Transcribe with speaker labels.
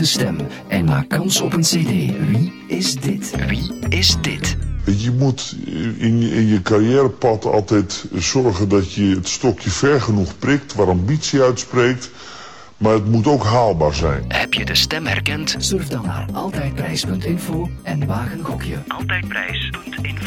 Speaker 1: de stem en maak kans op een cd. Wie is dit? Wie is dit?
Speaker 2: Je moet in je, in je carrièrepad altijd zorgen dat je het stokje ver genoeg prikt, waar ambitie uitspreekt. Maar het moet ook haalbaar zijn.
Speaker 1: Heb je de stem herkend? Surf dan naar altijdprijs.info en wagen een gokje. Altijdprijs.info